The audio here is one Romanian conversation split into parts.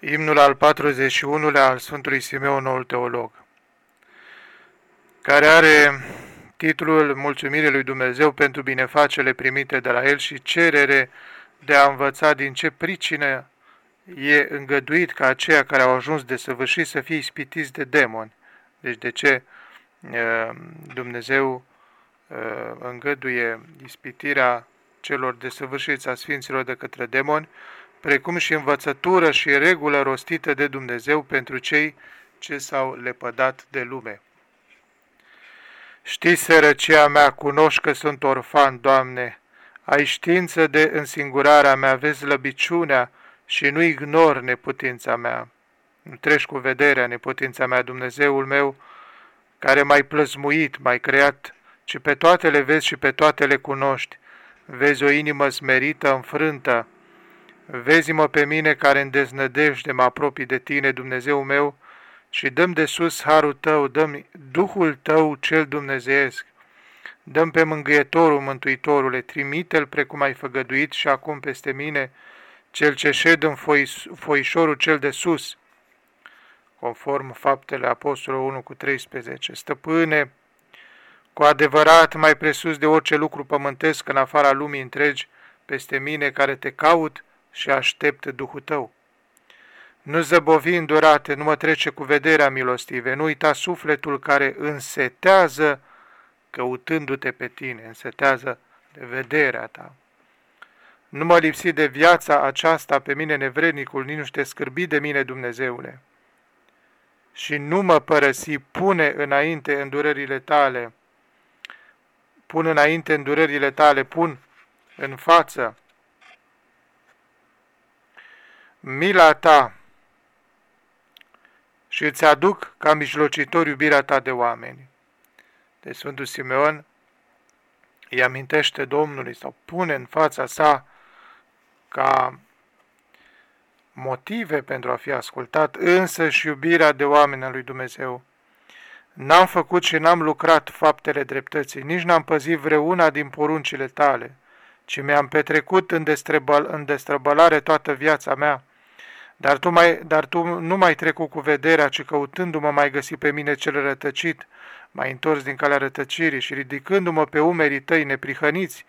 Imnul al 41-lea al Sfântului Simeon, noul teolog, care are titlul Mulțumirii lui Dumnezeu pentru binefacele primite de la El și cerere de a învăța din ce pricină e îngăduit ca aceia care au ajuns de săvârșit să fie ispitiți de demoni. Deci de ce Dumnezeu îngăduie ispitirea celor desăvârșiți a Sfinților de către demoni, precum și învățătură și regulă rostită de Dumnezeu pentru cei ce s-au lepădat de lume. Știți sărăcia mea, cunoști că sunt orfan, Doamne, ai știință de însingurarea mea, vezi lăbiciunea și nu ignor neputința mea. Nu treci cu vederea neputința mea, Dumnezeul meu, care m-ai plăzmuit, m-ai creat, ci pe toate le vezi și pe toate le cunoști. Vezi o inimă smerită, înfrântă, Vezi-mă pe mine care în deznădejde mă apropii de tine, Dumnezeu meu, și dăm de sus harul tău, dăm Duhul tău cel dumnezeiesc. Dăm pe mângâietorul, Mântuitorule, trimite-l precum ai făgăduit și acum peste mine, cel ce șed în foișorul cel de sus, conform faptele Apostolului 1 cu 13. Stăpâne, cu adevărat mai presus de orice lucru pământesc în afara lumii întregi, peste mine care te caut și aștept Duhul tău. Nu zăbovi îndurate, nu mă trece cu vederea milostive, nu uita sufletul care însetează căutându-te pe tine, însetează de vederea ta. Nu mă lipsi de viața aceasta pe mine nevrednicul, nici nu te scârbi de mine, Dumnezeule. Și nu mă părăsi, pune înainte îndurările tale, pun înainte îndurările tale, pun în față mila ta și îți aduc ca mijlocitor iubirea ta de oameni. De Sfântul Simeon îi amintește Domnului sau pune în fața sa ca motive pentru a fi ascultat, însă și iubirea de oameni a lui Dumnezeu. N-am făcut și n-am lucrat faptele dreptății, nici n-am păzit vreuna din poruncile tale, ci mi-am petrecut în, destrăbăl, în destrăbălare toată viața mea, dar tu, mai, dar tu nu mai trecut cu vederea, ci căutându-mă mai găsi pe mine cel rătăcit, mai întors din calea rătăcirii și ridicându-mă pe umerii tăi neprihăniți,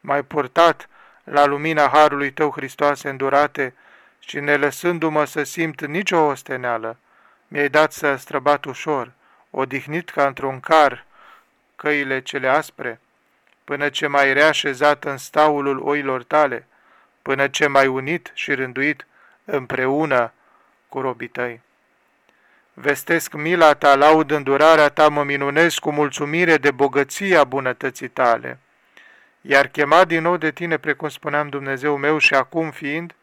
mai purtat la lumina Harului tău Hristoase îndurate și ne lăsându-mă să simt nicio osteneală, mi-ai dat să străbat ușor, odihnit ca într-un car căile cele aspre, până ce mai reașezat în staulul oilor tale, până ce mai unit și rânduit împreună cu robii tăi. Vestesc mila ta, laud îndurarea ta, mă minunez cu mulțumire de bogăția bunătății tale. Iar chemat din nou de tine, precum spuneam Dumnezeu meu, și acum fiind,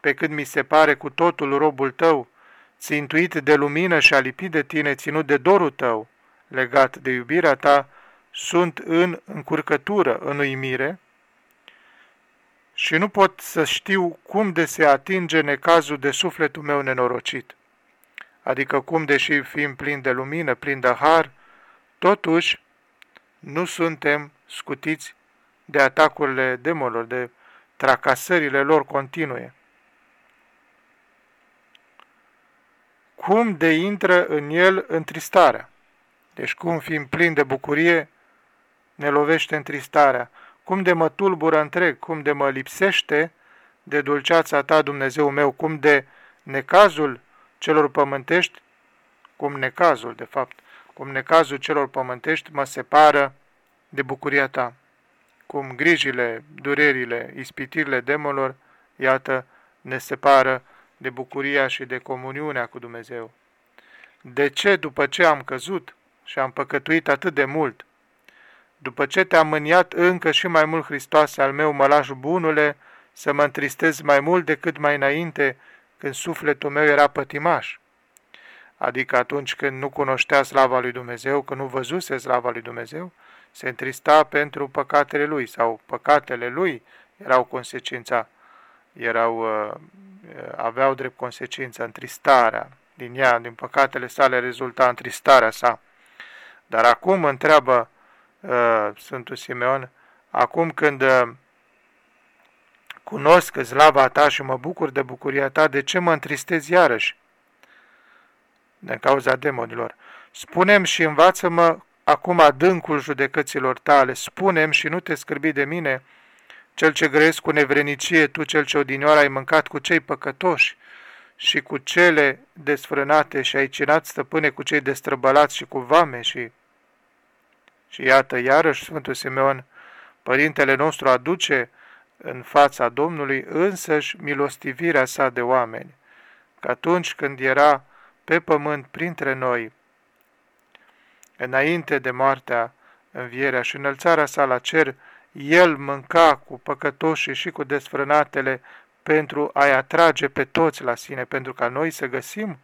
pe cât mi se pare cu totul robul tău, țintuit de lumină și alipit de tine, ținut de dorul tău, legat de iubirea ta, sunt în încurcătură, în uimire, și nu pot să știu cum de se atinge necazul de sufletul meu nenorocit. Adică cum, deși fim plini de lumină, plini de har, totuși nu suntem scutiți de atacurile demonilor, de tracasările lor continue. Cum de intră în el întristarea? Deci cum fiind plin de bucurie, ne lovește întristarea cum de mă tulbură întreg, cum de mă lipsește de dulceața ta, Dumnezeu meu, cum de necazul celor pământești, cum necazul, de fapt, cum necazul celor pământești mă separă de bucuria ta, cum grijile, durerile, ispitirile demonilor, iată, ne separă de bucuria și de comuniunea cu Dumnezeu. De ce, după ce am căzut și am păcătuit atât de mult, după ce te-am mâniat încă și mai mult, Hristoase al meu, mă lași bunule, să mă întristez mai mult decât mai înainte, când sufletul meu era pătimaș. Adică atunci când nu cunoștea slava lui Dumnezeu, când nu văzuse slava lui Dumnezeu, se întrista pentru păcatele lui sau păcatele lui erau consecința, erau, uh, aveau drept consecință întristarea. Din ea, din păcatele sale, rezulta întristarea sa. Dar acum întreabă uh, Sfântul Simeon, acum când uh, Cunosc slava ta și mă bucur de bucuria ta, de ce mă întristez iarăși? Din cauza demonilor. Spunem și învață-mă acum adâncul judecăților tale, spunem și nu te scârbi de mine, cel ce grăiesc cu nevrenicie, tu cel ce odinioară ai mâncat cu cei păcătoși și cu cele desfrânate și ai cinat stăpâne cu cei destrăbălați și cu vame și... Și iată, iarăși Sfântul Simeon, părintele nostru aduce în fața Domnului însăși milostivirea sa de oameni, că atunci când era pe pământ printre noi, înainte de moartea, învierea și înălțarea sa la cer, el mânca cu păcătoșii și cu desfrânatele pentru a-i atrage pe toți la sine, pentru ca noi să găsim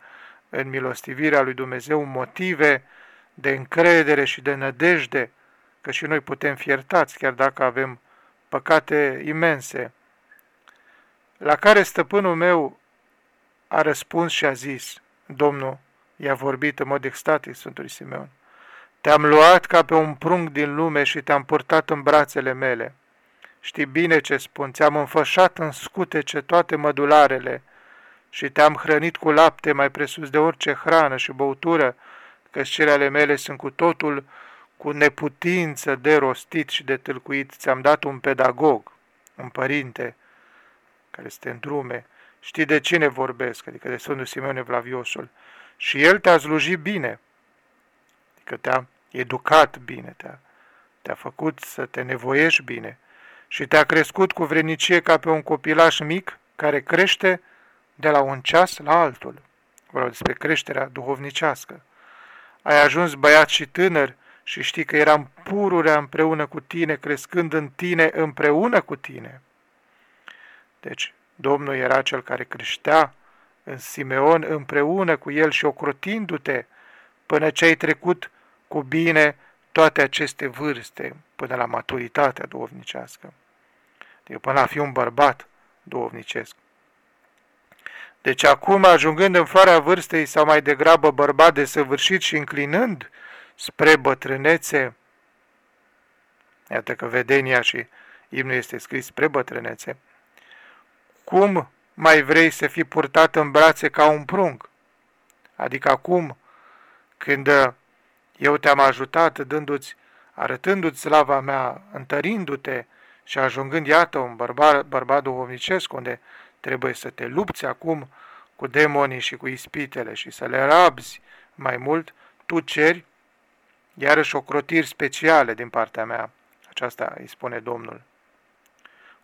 în milostivirea lui Dumnezeu motive de încredere și de nădejde, că și noi putem fi iertați, chiar dacă avem păcate imense. La care stăpânul meu a răspuns și a zis, Domnul i-a vorbit în mod extatic Sfântului Simeon, te-am luat ca pe un prunc din lume și te-am purtat în brațele mele. Știi bine ce spun, ți-am înfășat în scutece toate mădularele și te-am hrănit cu lapte mai presus de orice hrană și băutură, că cele ale mele sunt cu totul cu neputință de rostit și de tâlcuit. Ți-am dat un pedagog, un părinte, care este în drume. Știi de cine vorbesc, adică de Sfântul Simeon Evlaviosul. Și el te-a slujit bine, adică te-a educat bine, te-a, te-a făcut să te nevoiești bine și te-a crescut cu vrenicie ca pe un copilaș mic care crește de la un ceas la altul. Vreau despre creșterea duhovnicească. Ai ajuns băiat și tânăr și știi că eram pururea împreună cu tine, crescând în tine împreună cu tine. Deci, Domnul era cel care creștea în Simeon împreună cu el și ocrotindu-te până ce ai trecut cu bine toate aceste vârste până la maturitatea duovnicească. Adică până la fi un bărbat duovnicesc. Deci acum, ajungând în floarea vârstei sau mai degrabă bărbat de săvârșit și înclinând spre bătrânețe, iată că vedenia și imnul este scris spre bătrânețe, cum mai vrei să fii purtat în brațe ca un prunc? Adică acum, când eu te-am ajutat dându-ți, arătându-ți slava mea, întărindu-te și ajungând, iată, un bărbat, bărbat duhovnicesc, unde trebuie să te lupți acum cu demonii și cu ispitele și să le rabzi mai mult, tu ceri iarăși ocrotiri speciale din partea mea. Aceasta îi spune Domnul.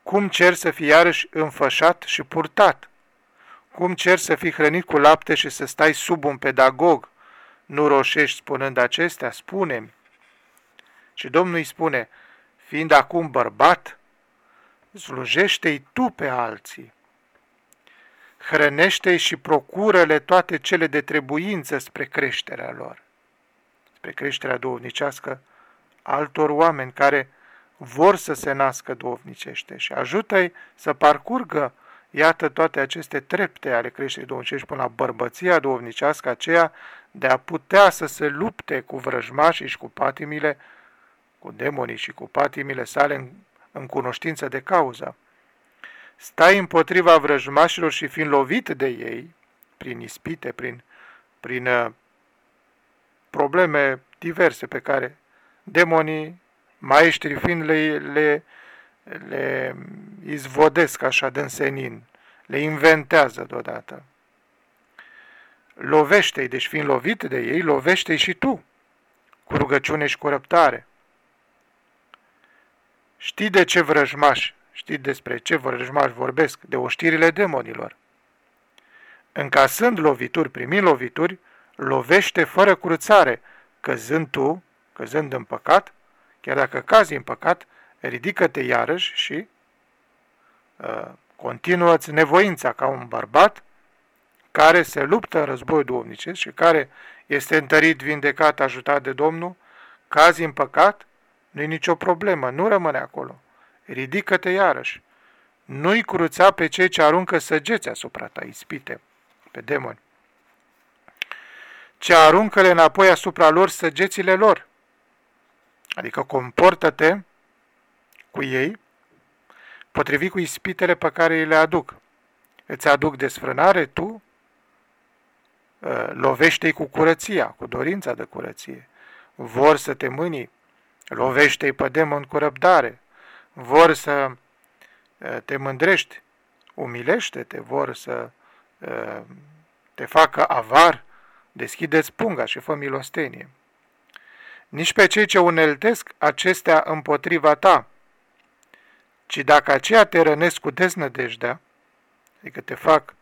Cum cer să fii iarăși înfășat și purtat? Cum cer să fii hrănit cu lapte și să stai sub un pedagog? Nu roșești spunând acestea? Spune-mi. Și Domnul îi spune, fiind acum bărbat, slujește-i tu pe alții. Hrănește-i și procură-le toate cele de trebuință spre creșterea lor spre creșterea duovnicească altor oameni care vor să se nască duovnicește și ajută-i să parcurgă, iată, toate aceste trepte ale creșterii duovnicești până la bărbăția duovnicească aceea de a putea să se lupte cu vrăjmașii și cu patimile, cu demonii și cu patimile sale în, în cunoștință de cauză. Stai împotriva vrăjmașilor și fiind lovit de ei, prin ispite, prin, prin uh, probleme diverse pe care demonii, maestri fiind, le, le, le izvodesc așa de însenin, le inventează deodată. Lovește-i, deci fiind lovit de ei, lovește-i și tu, cu rugăciune și cu răbdare. Știi de ce vrăjmași, știți despre ce vrăjmași vorbesc, de oștirile demonilor. Încasând lovituri, primind lovituri, lovește fără curățare, căzând tu, căzând în păcat, chiar dacă cazi în păcat, ridică-te iarăși și uh, continuă-ți nevoința ca un bărbat care se luptă în război duomnicesc și care este întărit, vindecat, ajutat de Domnul, cazi în păcat, nu-i nicio problemă, nu rămâne acolo. Ridică-te iarăși. Nu-i cruța pe cei ce aruncă săgeți asupra ta, ispite, pe demoni ci aruncă-le înapoi asupra lor săgețile lor. Adică comportă-te cu ei, potrivit cu ispitele pe care îi le aduc. Îți aduc desfrânare, tu uh, lovește-i cu curăția, cu dorința de curăție. Vor să te mâni, lovește-i pe demon cu răbdare. Vor să uh, te mândrești, umilește-te, vor să uh, te facă avar, deschideți punga și fă milostenie. Nici pe cei ce uneltesc acestea împotriva ta, ci dacă aceea te rănesc cu deznădejdea, adică te fac,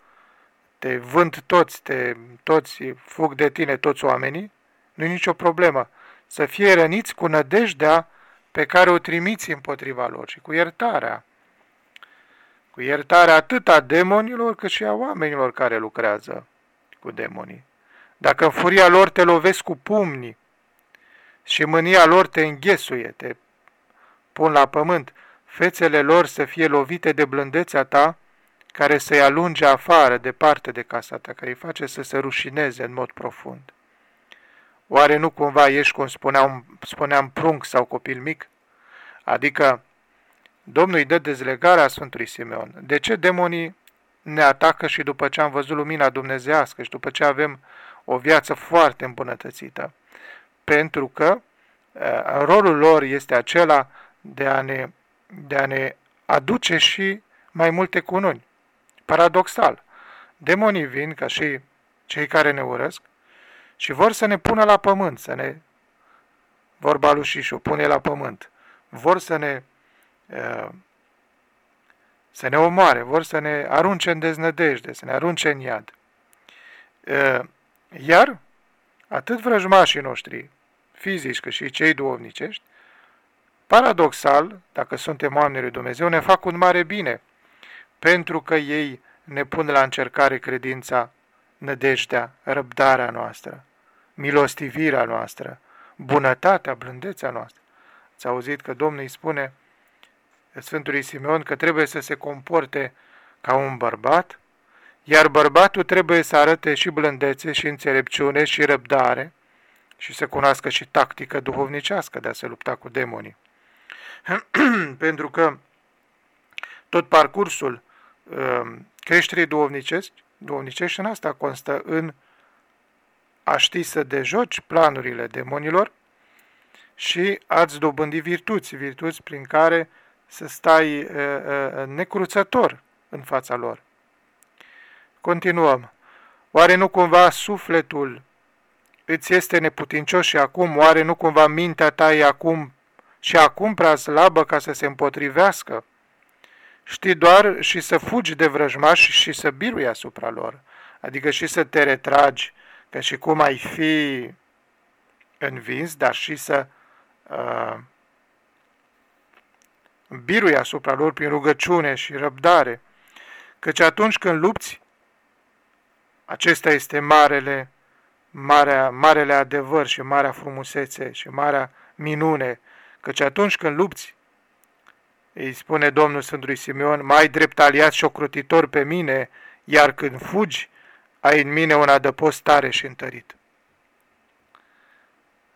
te vând toți, te, toți fug de tine toți oamenii, nu e nicio problemă. Să fie răniți cu nădejdea pe care o trimiți împotriva lor și cu iertarea. Cu iertarea atât a demonilor cât și a oamenilor care lucrează cu demonii. Dacă în furia lor te lovesc cu pumnii și mânia lor te înghesuie, te pun la pământ, fețele lor să fie lovite de blândețea ta, care să-i alunge afară, departe de casa ta, care îi face să se rușineze în mod profund. Oare nu cumva ești, cum spuneam, spuneam prunc sau copil mic? Adică Domnul îi dă dezlegarea Sfântului Simeon. De ce demonii ne atacă și după ce am văzut lumina dumnezească și după ce avem o viață foarte îmbunătățită? Pentru că uh, rolul lor este acela de a ne, de a ne aduce și mai multe cununi. Paradoxal, demonii vin ca și cei care ne urăsc și vor să ne pună la pământ, să ne, vorba lui Șișu, pune la pământ, vor să ne, să ne omoare, vor să ne arunce în deznădejde, să ne arunce în iad. Iar atât vrăjmașii noștri, fizici cât și cei duovnicești, paradoxal, dacă suntem oameni lui Dumnezeu, ne fac un mare bine, pentru că ei ne pun la încercare credința, nădejdea, răbdarea noastră, milostivirea noastră, bunătatea, blândețea noastră. Ați auzit că Domnul îi spune Sfântului Simeon că trebuie să se comporte ca un bărbat, iar bărbatul trebuie să arate și blândețe, și înțelepciune, și răbdare, și să cunoască și tactică duhovnicească de a se lupta cu demonii. Pentru că tot parcursul Um, creșterii duovnicești, duovnicești în asta constă în a ști să dejoci planurile demonilor și ați dobândi virtuți, virtuți prin care să stai uh, uh, necruțător în fața lor. Continuăm. Oare nu cumva sufletul îți este neputincios și acum, oare nu cumva mintea ta e acum și acum prea slabă ca să se împotrivească știi doar și să fugi de vrăjmași și să birui asupra lor, adică și să te retragi, ca și cum ai fi învins, dar și să uh, birui asupra lor prin rugăciune și răbdare, căci atunci când lupți, acesta este marele, marea, marele adevăr și marea frumusețe și marea minune, căci atunci când lupți, îi spune Domnul Sfântului Simeon, mai drept aliat și ocrotitor pe mine, iar când fugi, ai în mine un adăpost tare și întărit.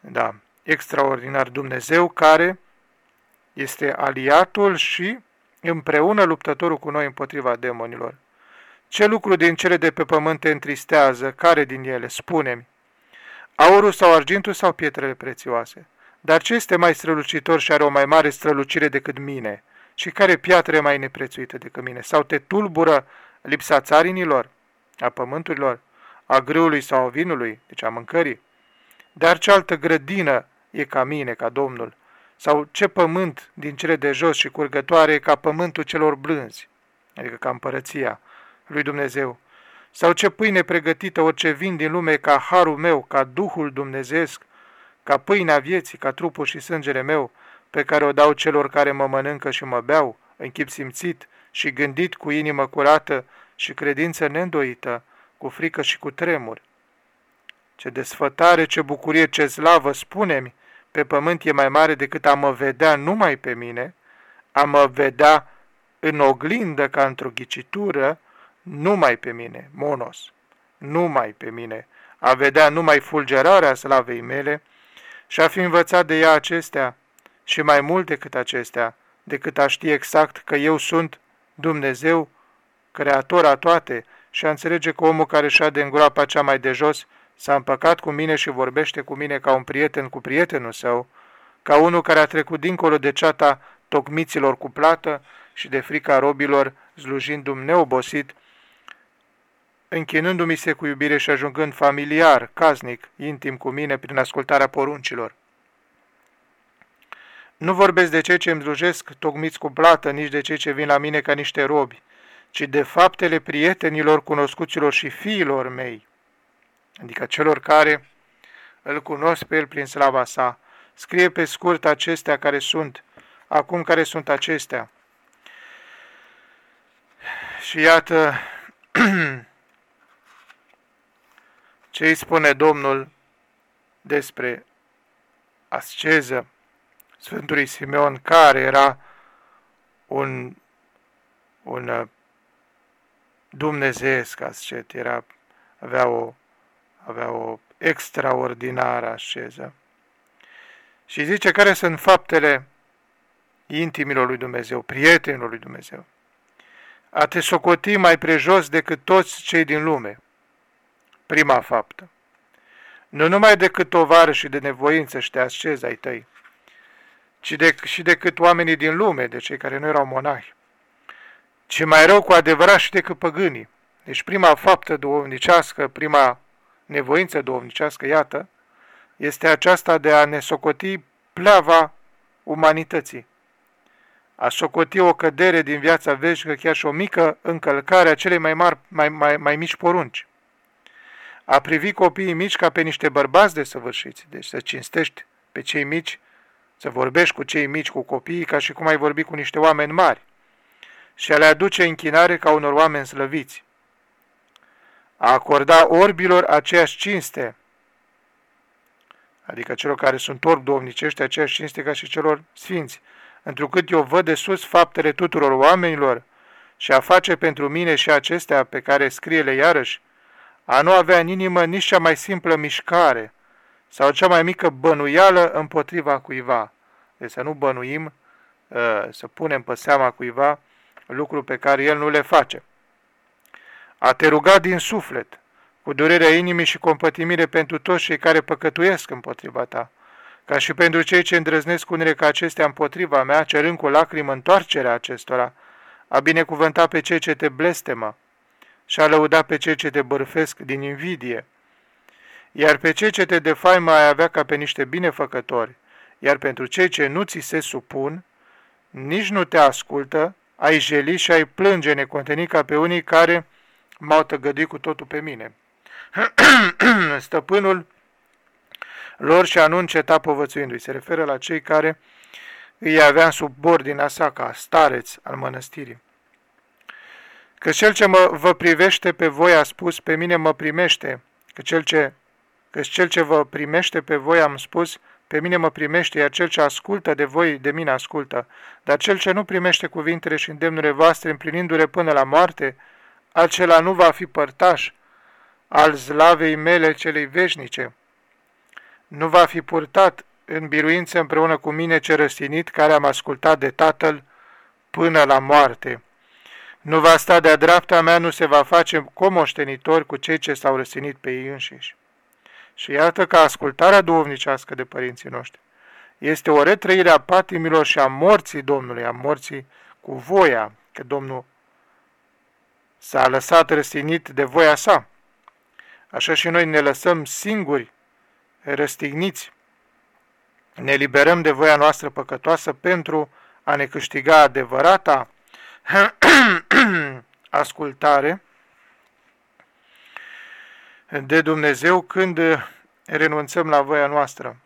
Da, extraordinar Dumnezeu care este aliatul și împreună luptătorul cu noi împotriva demonilor. Ce lucru din cele de pe pământ te întristează? Care din ele? Spune-mi. Aurul sau argintul sau pietrele prețioase? Dar ce este mai strălucitor și are o mai mare strălucire decât mine? Și care piatră e mai neprețuită decât mine? Sau te tulbură lipsa țarinilor, a pământurilor, a grâului sau a vinului, deci a mâncării? Dar ce altă grădină e ca mine, ca Domnul? Sau ce pământ din cele de jos și curgătoare e ca pământul celor blânzi, adică ca împărăția lui Dumnezeu? Sau ce pâine pregătită, orice vin din lume ca harul meu, ca Duhul Dumnezeesc, ca pâinea vieții, ca trupul și sângele meu, pe care o dau celor care mă mănâncă și mă beau, în chip simțit și gândit cu inimă curată și credință neîndoită, cu frică și cu tremur. Ce desfătare, ce bucurie, ce slavă, spune-mi, pe pământ e mai mare decât a mă vedea numai pe mine, a mă vedea în oglindă ca într-o ghicitură, numai pe mine, monos, numai pe mine, a vedea numai fulgerarea slavei mele și a fi învățat de ea acestea, și mai mult decât acestea, decât a ști exact că eu sunt Dumnezeu, creator a toate, și a înțelege că omul care și-a de îngroapa cea mai de jos s-a împăcat cu mine și vorbește cu mine ca un prieten cu prietenul său, ca unul care a trecut dincolo de ceata tocmiților cu plată și de frica robilor, slujindu-mi neobosit, închinându-mi se cu iubire și ajungând familiar, casnic, intim cu mine prin ascultarea poruncilor. Nu vorbesc de cei ce îmi slujesc tocmiți cu plată, nici de cei ce vin la mine ca niște robi, ci de faptele prietenilor, cunoscuților și fiilor mei, adică celor care îl cunosc pe el prin slava sa. Scrie pe scurt acestea care sunt, acum care sunt acestea. Și iată ce îi spune Domnul despre asceză Sfântului Simeon, care era un, un dumnezeiesc ascet, era, avea o, avea o extraordinară asceză. Și zice care sunt faptele intimilor lui Dumnezeu, prietenilor lui Dumnezeu. A te socoti mai prejos decât toți cei din lume. Prima faptă. Nu numai decât tovară și de nevoință și de asceză ai tăi, ci de, și decât oamenii din lume, de cei care nu erau monahi ci mai rău cu adevărat și decât păgânii. Deci prima faptă duhovnicească, prima nevoință duhovnicească, iată, este aceasta de a ne socoti pleava umanității. A socoti o cădere din viața veșnică, chiar și o mică încălcare a celei mai, mari, mai, mai, mai mici porunci. A privi copiii mici ca pe niște bărbați de săvârșiți, deci să cinstești pe cei mici, să vorbești cu cei mici, cu copiii, ca și cum ai vorbi cu niște oameni mari și a le aduce închinare ca unor oameni slăviți. A acorda orbilor aceeași cinste, adică celor care sunt orbi domnicești, aceeași cinste ca și celor sfinți, întrucât eu văd de sus faptele tuturor oamenilor și a face pentru mine și acestea pe care scrie-le iarăși, a nu avea în inimă nici cea mai simplă mișcare sau cea mai mică bănuială împotriva cuiva. Deci să nu bănuim, ă, să punem pe seama cuiva lucru pe care el nu le face. A te ruga din suflet, cu durerea inimii și compătimire pentru toți cei care păcătuiesc împotriva ta, ca și pentru cei ce îndrăznesc unele ca acestea împotriva mea, cerând cu lacrimă întoarcerea acestora, a binecuvânta pe cei ce te blestemă și a lăuda pe cei ce te bărfesc din invidie, iar pe cei ce te defaimă ai avea ca pe niște binefăcători, iar pentru cei ce nu ți se supun, nici nu te ascultă, ai jeli și ai plânge necontenit ca pe unii care m-au tăgăduit cu totul pe mine. Stăpânul lor și-a nu înceta povățuindu-i. Se referă la cei care îi avea sub ordinea sa ca stareț al mănăstirii. Că cel ce mă, vă privește pe voi a spus, pe mine mă primește, că cel ce, că cel ce vă primește pe voi am spus, pe mine mă primește, iar cel ce ascultă de voi, de mine ascultă. Dar cel ce nu primește cuvintele și îndemnurile voastre, împlinindu-le până la moarte, acela nu va fi părtaș al zlavei mele celei veșnice. Nu va fi purtat în biruință împreună cu mine ce răstinit, care am ascultat de Tatăl până la moarte. Nu va sta de-a dreapta mea, nu se va face comoștenitor cu cei ce s-au răstinit pe ei înșiși. Și iată că ascultarea duhovnicească de părinții noștri este o retrăire a patimilor și a morții Domnului, a morții cu voia, că Domnul s-a lăsat răstinit de voia sa. Așa și noi ne lăsăm singuri, răstigniți, ne liberăm de voia noastră păcătoasă pentru a ne câștiga adevărata ascultare de Dumnezeu când renunțăm la voia noastră.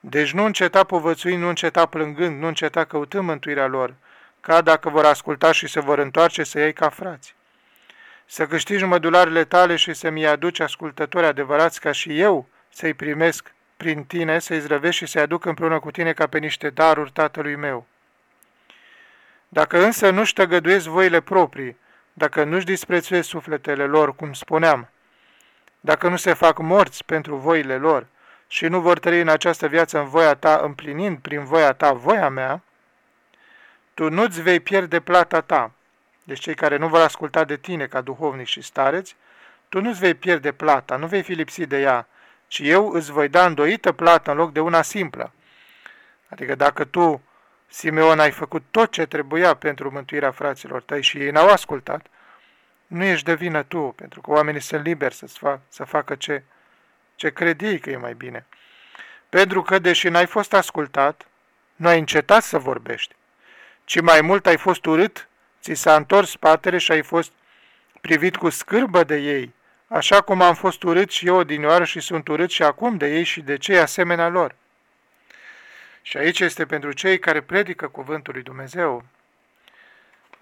Deci nu înceta povățuind, nu înceta plângând, nu înceta căutând mântuirea lor, ca dacă vor asculta și se vor întoarce să iei ca frați. Să câștigi mădularele tale și să-mi aduci ascultători adevărați ca și eu să-i primesc prin tine, să-i zdrăvești și să-i aduc împreună cu tine ca pe niște daruri tatălui meu. Dacă însă nu-și tăgăduiesc voile proprii, dacă nu-și disprețuiesc sufletele lor, cum spuneam, dacă nu se fac morți pentru voile lor și nu vor trăi în această viață în voia ta, împlinind prin voia ta voia mea, tu nu-ți vei pierde plata ta. Deci cei care nu vor asculta de tine ca duhovnic și stareți, tu nu-ți vei pierde plata, nu vei fi lipsit de ea, ci eu îți voi da îndoită plată în loc de una simplă. Adică dacă tu, Simeon, ai făcut tot ce trebuia pentru mântuirea fraților tăi și ei n-au ascultat, nu ești de vină tu, pentru că oamenii sunt liberi să, fac, să facă ce, ce cred ei că e mai bine. Pentru că, deși n-ai fost ascultat, nu ai încetat să vorbești, ci mai mult ai fost urât, ți s-a întors spatele și ai fost privit cu scârbă de ei, așa cum am fost urât și eu odinioară și sunt urât și acum de ei și de cei asemenea lor. Și aici este pentru cei care predică cuvântul lui Dumnezeu,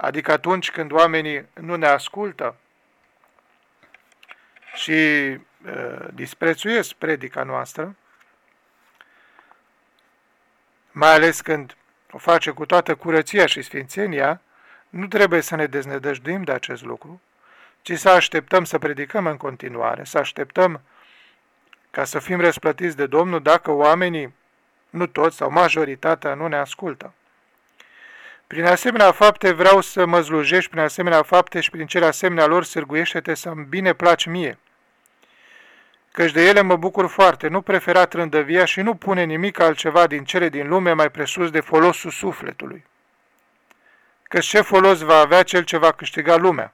adică atunci când oamenii nu ne ascultă și uh, disprețuiesc predica noastră, mai ales când o face cu toată curăția și sfințenia, nu trebuie să ne deznădăjduim de acest lucru, ci să așteptăm să predicăm în continuare, să așteptăm ca să fim răsplătiți de Domnul dacă oamenii, nu toți sau majoritatea, nu ne ascultă. Prin asemenea fapte vreau să mă slujești, prin asemenea fapte și prin cele asemenea lor sârguiește-te să-mi bine placi mie. Căci de ele mă bucur foarte, nu prefera trândăvia și nu pune nimic altceva din cele din lume mai presus de folosul sufletului. Căci ce folos va avea cel ce va câștiga lumea?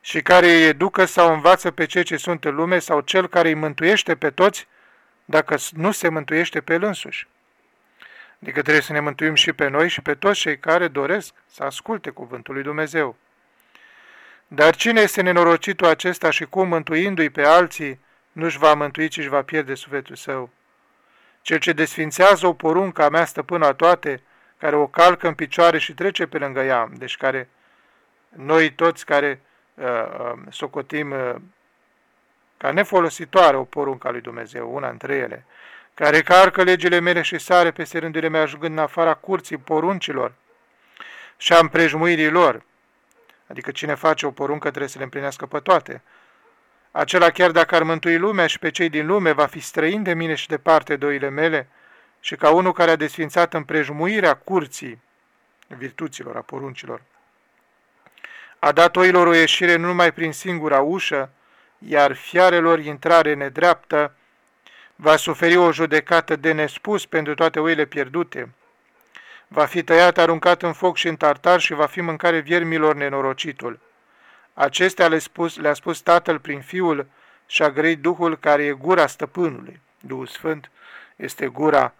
și care îi educă sau învață pe cei ce sunt în lume sau cel care îi mântuiește pe toți dacă nu se mântuiește pe el însuși. Adică trebuie să ne mântuim și pe noi și pe toți cei care doresc să asculte cuvântul lui Dumnezeu. Dar cine este nenorocitul acesta și cum, mântuindu-i pe alții, nu-și va mântui, ci își va pierde sufletul său? Cel ce desfințează o poruncă a mea stăpână a toate, care o calcă în picioare și trece pe lângă ea, deci care noi toți care uh, um, socotim uh, ca nefolositoare o poruncă a lui Dumnezeu, una între ele, care carcă legile mele și sare peste rândurile mele, ajungând în afara curții poruncilor și a împrejmuirii lor. Adică cine face o poruncă trebuie să le împlinească pe toate. Acela chiar dacă ar mântui lumea și pe cei din lume, va fi străin de mine și departe de oile mele și ca unul care a desfințat împrejmuirea curții virtuților, a poruncilor. A dat oilor o ieșire nu numai prin singura ușă, iar fiarelor intrare nedreaptă, va suferi o judecată de nespus pentru toate oile pierdute. Va fi tăiat, aruncat în foc și în tartar și va fi mâncare viermilor nenorocitul. Acestea le-a spus, le spus Tatăl prin Fiul și a grăit Duhul care e gura stăpânului. Duhul Sfânt este gura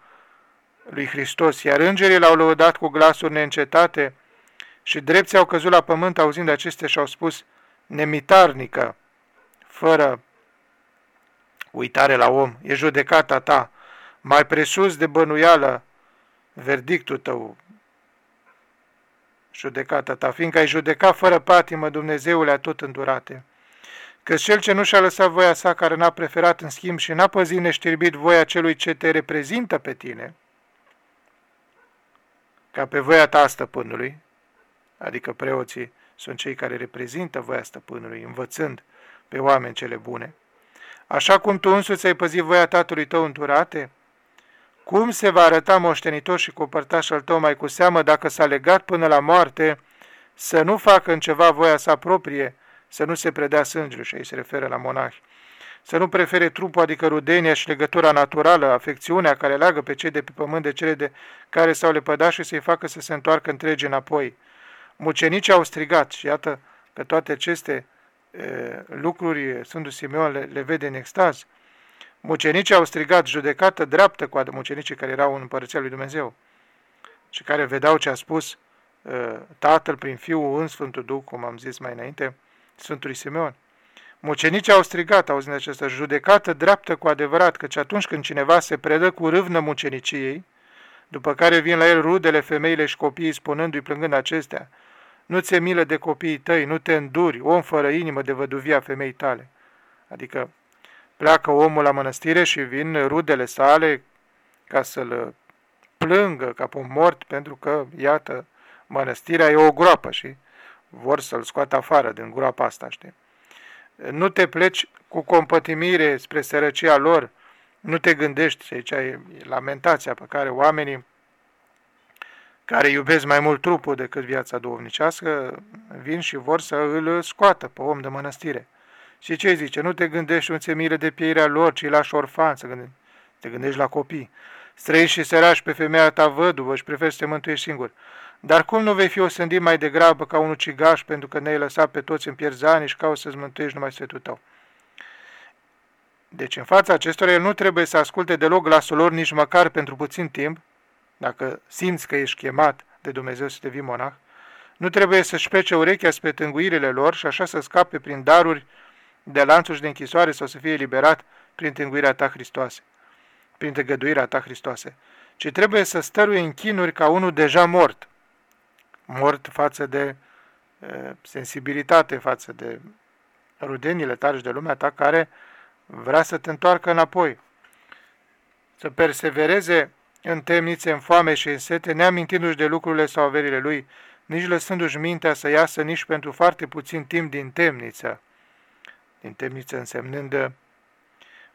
lui Hristos, iar îngerii l-au lăudat cu glasuri neîncetate și drepții au căzut la pământ auzind acestea și au spus, nemitarnică, fără uitare la om, e judecata ta, mai presus de bănuială, verdictul tău, judecata ta, fiindcă ai judecat fără patimă Dumnezeule tot îndurate. Că cel ce nu și-a lăsat voia sa, care n-a preferat în schimb și n-a păzit neștirbit voia celui ce te reprezintă pe tine, ca pe voia ta stăpânului, adică preoții sunt cei care reprezintă voia stăpânului, învățând pe oameni cele bune. Așa cum tu însuți ai păzit voia tatălui tău înturate, cum se va arăta moștenitor și copărtaș al tău mai cu seamă dacă s-a legat până la moarte să nu facă în ceva voia sa proprie, să nu se predea sângele, și aici se referă la monahi, să nu prefere trupul, adică rudenia și legătura naturală, afecțiunea care leagă pe cei de pe pământ de cele de care s-au lepădat și să-i facă să se întoarcă întregi înapoi, Mucenicii au strigat și iată că toate aceste e, lucruri Sfântul Simeon le, le vede în extaz. Mucenicii au strigat judecată dreaptă cu mucenicii care erau în Împărăția lui Dumnezeu și care vedeau ce a spus e, Tatăl prin Fiul în Sfântul Duh, cum am zis mai înainte, Sfântului Simeon. Mucenicii au strigat, auzind această judecată dreaptă cu adevărat, căci atunci când cineva se predă cu râvnă muceniciei, după care vin la el rudele, femeile și copiii, spunându-i plângând acestea, nu ți-e milă de copiii tăi, nu te înduri, om fără inimă de văduvia femei tale. Adică pleacă omul la mănăstire și vin rudele sale ca să-l plângă ca pe un mort, pentru că, iată, mănăstirea e o groapă și vor să-l scoată afară din groapa asta, știi? Nu te pleci cu compătimire spre sărăcia lor, nu te gândești, și aici e lamentația pe care oamenii care iubesc mai mult trupul decât viața duhovnicească, vin și vor să îl scoată pe om de mănăstire. Și ce zice? Nu te gândești un țemire de pieirea lor, ci lași orfan, să gândești. te gândești la copii. Străiești și sărași pe femeia ta văduvă și preferi să te mântuiești singur. Dar cum nu vei fi osândit mai degrabă ca un ucigaș pentru că ne-ai lăsat pe toți în pierzani și cauți să-ți mântuiești numai sfetul tău? Deci în fața acestora el nu trebuie să asculte deloc glasul lor nici măcar pentru puțin timp, dacă simți că ești chemat de Dumnezeu să devii monah, nu trebuie să-și plece urechea spre tânguirile lor și așa să scape prin daruri de lanțuri de închisoare sau să fie eliberat prin tânguirea ta Hristoase, prin tăgăduirea ta Hristoase, ci trebuie să stăruie în chinuri ca unul deja mort, mort față de e, sensibilitate, față de rudenile tari de lumea ta care vrea să te întoarcă înapoi, să persevereze în temnițe, în foame și în sete, neamintindu-și de lucrurile sau averile lui, nici lăsându-și mintea să iasă nici pentru foarte puțin timp din temniță. Din temniță însemnând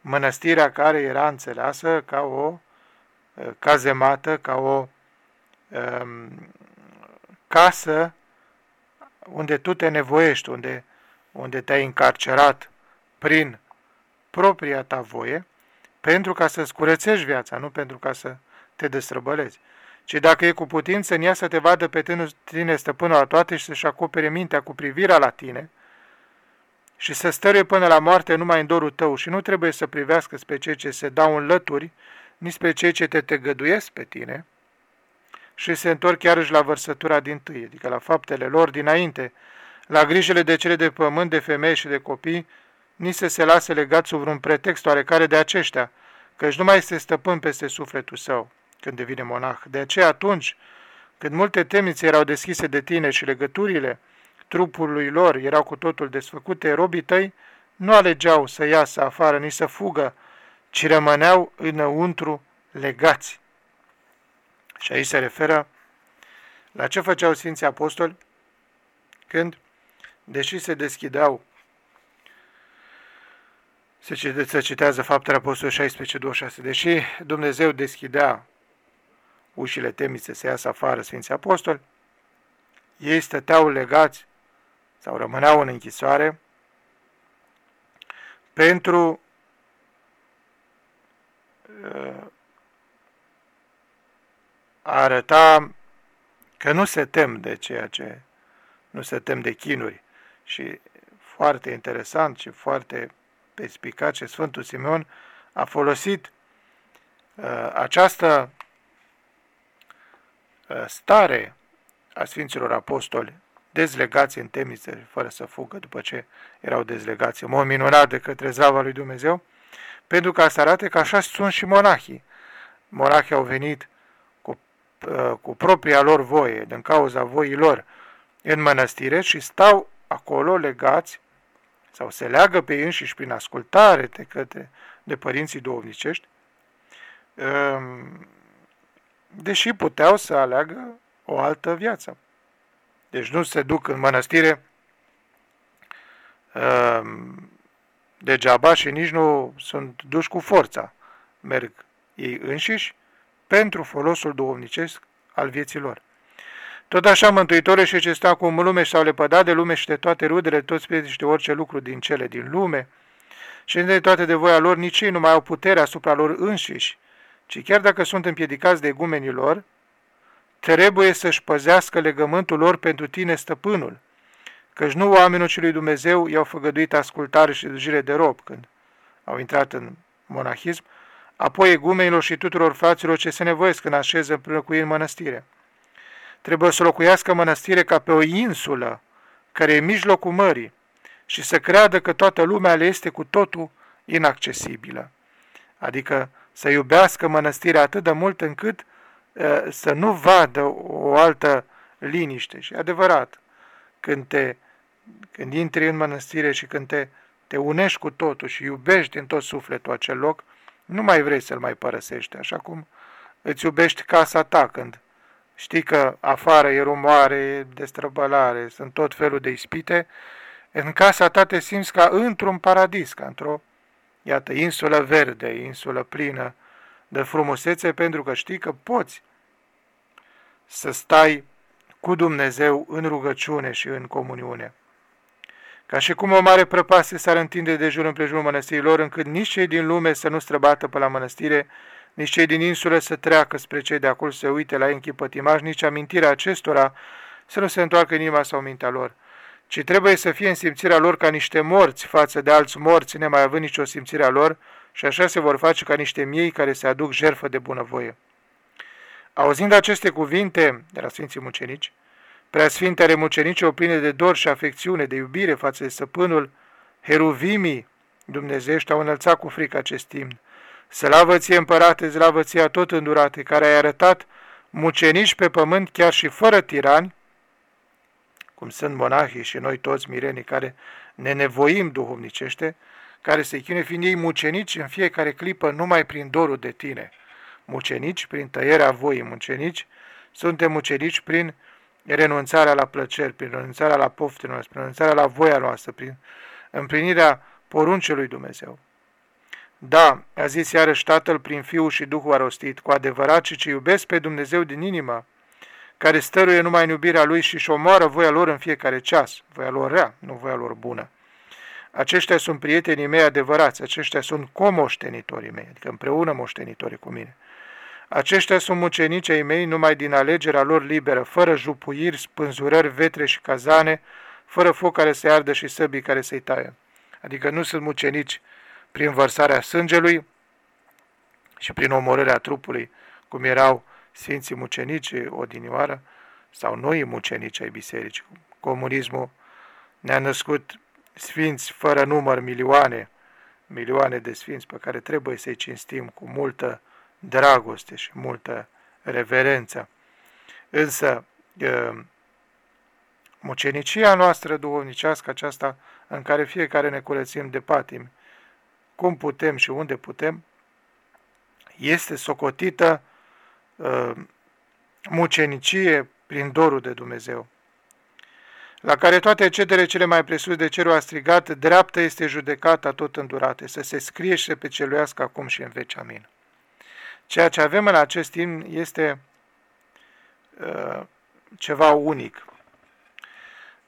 mănăstirea care era înțeleasă ca o cazemată, ca o um, casă unde tu te nevoiești, unde, unde te-ai încarcerat prin propria ta voie, pentru ca să-ți curățești viața, nu pentru ca să te destrăbălezi, ci dacă e cu putință în ea să te vadă pe tine stăpânul la toate și să-și acopere mintea cu privirea la tine și să stăre până la moarte numai în dorul tău și nu trebuie să privească spre cei ce se dau în lături, nici spre cei ce te tegăduiesc pe tine și se întorc chiar la vărsătura din tâi, adică la faptele lor dinainte, la grijile de cele de pământ, de femei și de copii, nici să se lase legat sub vreun pretext oarecare de aceștia, căci nu mai este stăpân peste sufletul său când devine monah. De aceea atunci, când multe temnițe erau deschise de tine și legăturile trupului lor erau cu totul desfăcute, robii tăi nu alegeau să iasă afară, nici să fugă, ci rămâneau înăuntru legați. Și aici se referă la ce făceau Sfinții Apostoli când, deși se deschideau se citează faptele Apostolului 16-26. Deși Dumnezeu deschidea ușile temnițe să iasă afară Sfinții Apostoli, ei stăteau legați sau rămâneau în închisoare pentru uh, a arăta că nu se tem de ceea ce nu se tem de chinuri. Și foarte interesant și foarte perspicace Sfântul Simeon a folosit uh, această uh, stare a Sfinților Apostoli dezlegați în temnițe, fără să fugă după ce erau dezlegați, în mod minunat de către zava lui Dumnezeu, pentru ca să arate că așa sunt și monahii. Monahii au venit cu, uh, cu propria lor voie, din cauza voii lor, în mănăstire și stau acolo legați sau se leagă pe ei înșiși prin ascultare de către de părinții duhovnicești, um, deși puteau să aleagă o altă viață. Deci nu se duc în mănăstire um, degeaba și nici nu sunt duși cu forța. Merg ei înșiși pentru folosul duhovnicesc al vieții lor. Tot așa, Mântuitorul și ce sta cu lume și s-au lepădat de lume și de toate rudele, toți prietenii și de orice lucru din cele din lume, și de toate de voia lor, nici ei nu mai au putere asupra lor înșiși, ci chiar dacă sunt împiedicați de egumenii lor, trebuie să-și păzească legământul lor pentru tine, stăpânul, căci nu oamenul celui Dumnezeu i-au făgăduit ascultare și dujire de rob când au intrat în monahism, apoi egumenilor și tuturor fraților ce se nevoiesc când așeză împreună cu ei în mănăstire. Trebuie să locuiască mănăstire ca pe o insulă care e în mijlocul mării și să creadă că toată lumea le este cu totul inaccesibilă. Adică să iubească mănăstirea atât de mult încât uh, să nu vadă o altă liniște. Și adevărat, când, te, când intri în mănăstire și când te, te unești cu totul și iubești din tot sufletul acel loc, nu mai vrei să-l mai părăsești, așa cum îți iubești casa ta când Știi că afară e rumoare, e destrăbălare, sunt tot felul de ispite. În casa ta te simți ca într-un paradis, ca într-o, iată, insulă verde, insulă plină de frumusețe, pentru că știi că poți să stai cu Dumnezeu în rugăciune și în comuniune. Ca și cum o mare prăpastie s-ar întinde de jur împrejurul mănăstirilor, încât nici cei din lume să nu străbată pe la mănăstire, nici cei din insulă să treacă spre cei de acolo să uite la ei închipătimași, nici amintirea acestora să nu se întoarcă în inima sau mintea lor, ci trebuie să fie în simțirea lor ca niște morți față de alți morți, nemai având nicio simțire a lor, și așa se vor face ca niște miei care se aduc jerfă de bunăvoie. Auzind aceste cuvinte de la Sfinții Mucenici, Preasfintele mucenici o pline de dor și afecțiune, de iubire față de săpânul, heruvimii dumnezești au înălțat cu frică acest timp. Slavă ție, împărate, slavă ție tot îndurate, care ai arătat mucenici pe pământ chiar și fără tirani, cum sunt monahii și noi toți mirenii care ne nevoim duhovnicește, care se chine fiind ei mucenici în fiecare clipă numai prin dorul de tine. Mucenici prin tăierea voii, mucenici suntem mucenici prin renunțarea la plăceri, prin renunțarea la poftele noastre, prin renunțarea la voia noastră, prin împlinirea poruncii lui Dumnezeu. Da, a zis iarăși Tatăl prin Fiul și Duhul a rostit, cu adevărat ce ce iubesc pe Dumnezeu din inimă, care stăruie numai în iubirea Lui și își omoară voia lor în fiecare ceas, voia lor rea, nu voia lor bună. Aceștia sunt prietenii mei adevărați, aceștia sunt comoștenitorii mei, adică împreună moștenitorii cu mine. Aceștia sunt mucenici ai mei numai din alegerea lor liberă, fără jupuiri, spânzurări, vetre și cazane, fără foc care se ardă și săbii care se-i taie. Adică nu sunt mucenici prin vărsarea sângelui și prin omorârea trupului, cum erau Sfinții Mucenici odinioară, sau noi mucenici ai bisericii. Comunismul ne-a născut sfinți fără număr, milioane, milioane de sfinți pe care trebuie să-i cinstim cu multă dragoste și multă reverență. Însă, mucenicia noastră duhovnicească, aceasta în care fiecare ne curățim de patim, cum putem și unde putem, este socotită uh, mucenicie prin dorul de Dumnezeu, la care toate cetele cele mai presus de cerul a strigat, dreaptă este judecata tot îndurate, să se scrie și să peceluiască acum și în veci. Amin. Ceea ce avem în acest timp este uh, ceva unic.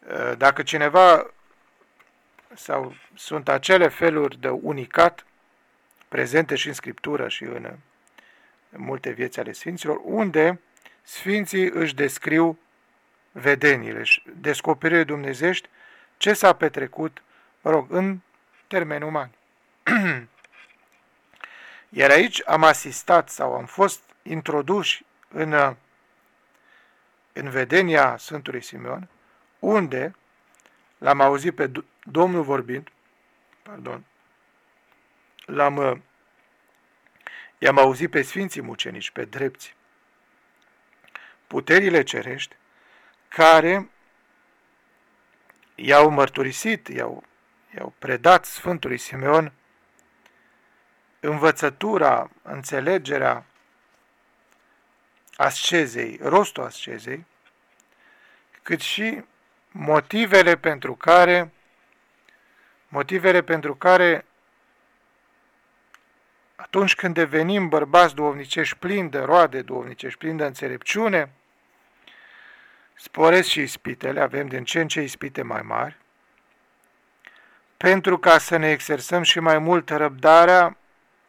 Uh, dacă cineva sau sunt acele feluri de unicat prezente și în Scriptură și în, în multe vieți ale Sfinților, unde Sfinții își descriu vedeniile, își descoperire dumnezești ce s-a petrecut, mă rog, în termeni umani. Iar aici am asistat sau am fost introduși în, în vedenia Sfântului Simeon, unde l-am auzit pe Domnul vorbind, pardon, l-am, i-am auzit pe Sfinții Mucenici, pe drepți, puterile cerești, care i-au mărturisit, i-au, i-au predat Sfântului Simeon învățătura, înțelegerea ascezei, rostul ascezei, cât și motivele pentru care motivele pentru care atunci când devenim bărbați duovnicești plini de roade duovnicești, plini de înțelepciune, sporesc și ispitele, avem din ce în ce ispite mai mari, pentru ca să ne exersăm și mai mult răbdarea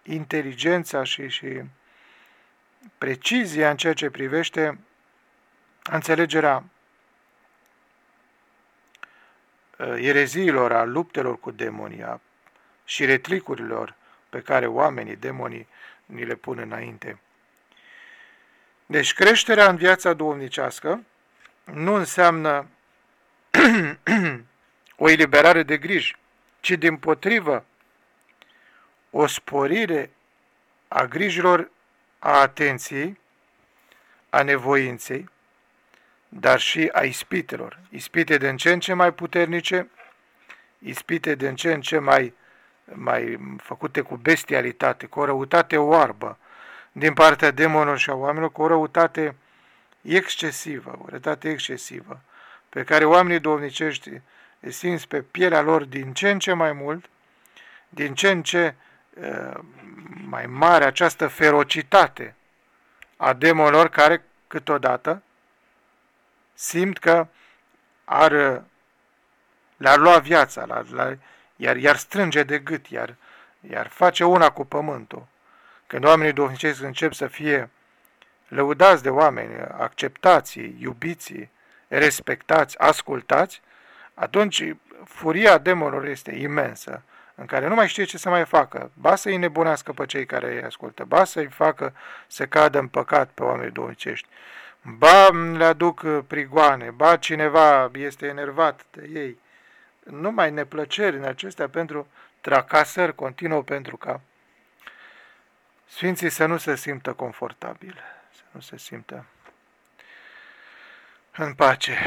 inteligența și, și precizia în ceea ce privește înțelegerea uh, ereziilor, a luptelor cu demonia și retricurilor pe care oamenii, demonii, ni le pun înainte. Deci creșterea în viața duhovnicească nu înseamnă o eliberare de griji, ci din potrivă o sporire a grijilor, a atenției, a nevoinței, dar și a ispitelor. Ispite de în ce în ce mai puternice, ispite de în ce în ce mai, mai făcute cu bestialitate, cu o răutate oarbă din partea demonilor și a oamenilor, cu o răutate excesivă, o răutate excesivă, pe care oamenii domnicești simt pe pielea lor din ce în ce mai mult, din ce în ce mai mare această ferocitate a demonilor care câteodată simt că ar, le-ar lua viața, la, la, iar, iar strânge de gât, iar, iar face una cu pământul. Când oamenii duhovnicești încep să fie lăudați de oameni, acceptați, iubiți, respectați, ascultați, atunci furia demonilor este imensă, în care nu mai știe ce să mai facă. Ba să-i nebunească pe cei care îi ascultă, ba să-i facă să cadă în păcat pe oamenii duhovnicești, ba le aduc prigoane, ba cineva este enervat de ei. Numai neplăceri în acestea pentru tracasări continuă pentru ca Sfinții să nu se simtă confortabil, să nu se simtă în pace.